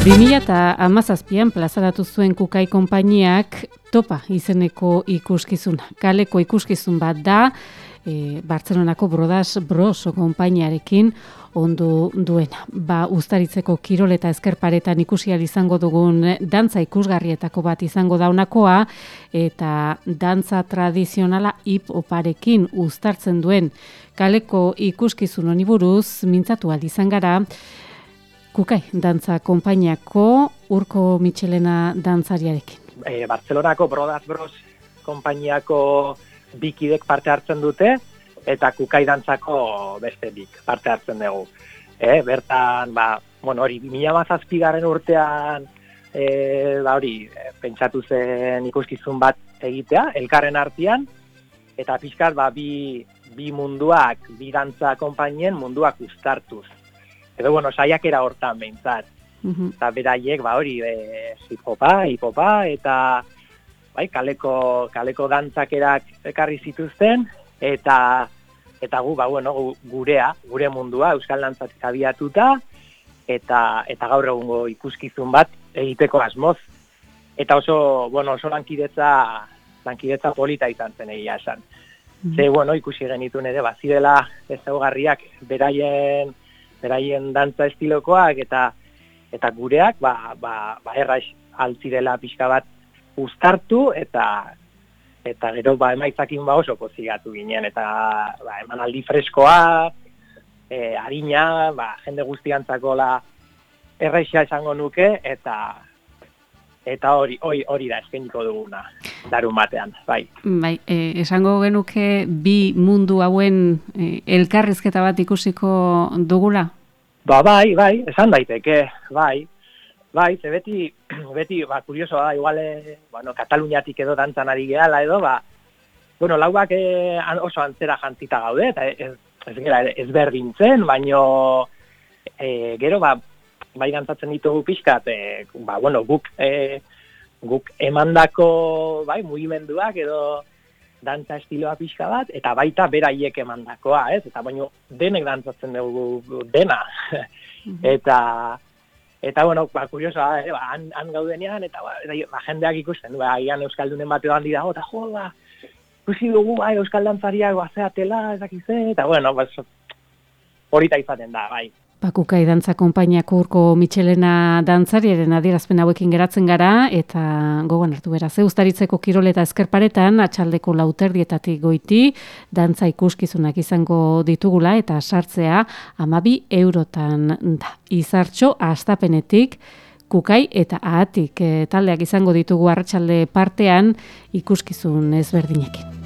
2000 eta amazazpian plazaratu zuen kukai konpainiak topa izeneko ikuskizun. Kaleko ikuskizun bat da, e, Bartzelonako Brodas Broso konpainiarekin ondu duena. Ba, ustaritzeko kirol eta ezkerparetan ikusial izango dugun dantza ikusgarrietako bat izango daunakoa, eta dantza tradizionala hip oparekin ustartzen duen kaleko ikuskizun honi buruz, mintzatu izan gara, Kukai, dantza konpainiako urko Michelena dantzariarekin. E, Barcelonako Brodas Bros konpainiako bikidek parte hartzen dute, eta kukai dantzako beste bik parte hartzen dugu. E, bertan, ba, bueno, hori, mila mazazpigaren urtean, e, ba, hori, pentsatu zen ikuskizun bat egitea, elkarren artean, eta pixkat, ba, bi, bi munduak, bi dantza konpainien munduak ustartuz. Edo, bueno, saiak era hortan behintzat. Eta beraiek, ba, hori, e, hipopa, hipopa, eta bai, kaleko, kaleko dantzakerak ekarri zituzten, eta eta gu, ba, bueno, gurea, gure mundua, Euskal Dantzatik abiatuta, eta, eta gaur egungo ikuskizun bat egiteko asmoz. Eta oso, bueno, oso lankidetza, lankidetza polita izan zen egia esan. Mm Ze, bueno, ikusi genitun ere, bazirela ezaugarriak beraien, beraien dantza estilokoak, eta eta gureak, ba, ba, ba erraiz altzirela pixka bat uztartu eta eta gero ba emaitzakin ba oso pozigatu ginen. Eta ba emanaldi freskoa e, arina ba jende guztiantzako la erraixa esango nuke eta eta hori hori hori da eskainiko duguna darun batean bai. Bai e, esango genuke bi mundu hauen e, elkarrizketa bat ikusiko dugula? Ba bai bai esan daiteke bai. Bai, ze beti, beti, ba, kurioso da, igual, e, bueno, Kataluniatik edo dantzan ari gehala edo, ba, bueno, lauak e, oso antzera jantzita gaude, eta ez, ez, ez, ez berdintzen, baino, e, gero, ba, bai dantzatzen ditugu pixkat, e, ba, bueno, guk, e, guk emandako, bai, mugimenduak edo dantza estiloa pixka bat, eta baita beraiek emandakoa, ez? Eta baino, denek dantzatzen dugu dena. eta, Eta, bueno, ba, kuriosa, eh, ba, han, han gaudenean, eta ba, ba, jendeak ikusten, ba, ian Euskaldunen bate handi dago, eta jo, ba, ikusi dugu, bai, Euskal Dantzariak, ba, zeatela, ezakize, eta, bueno, ba, horita izaten da, bai. Bakukai dantza konpainiako urko Michelena dantzariaren adierazpen hauekin geratzen gara eta gogoan hartu beraz ustaritzeko kirol eta eskerparetan atxaldeko lauterdietatik goiti dantza ikuskizunak izango ditugula eta sartzea amabi eurotan da. Izartxo astapenetik kukai eta ahatik e, taldeak izango ditugu arratsalde partean ikuskizun ezberdinekin.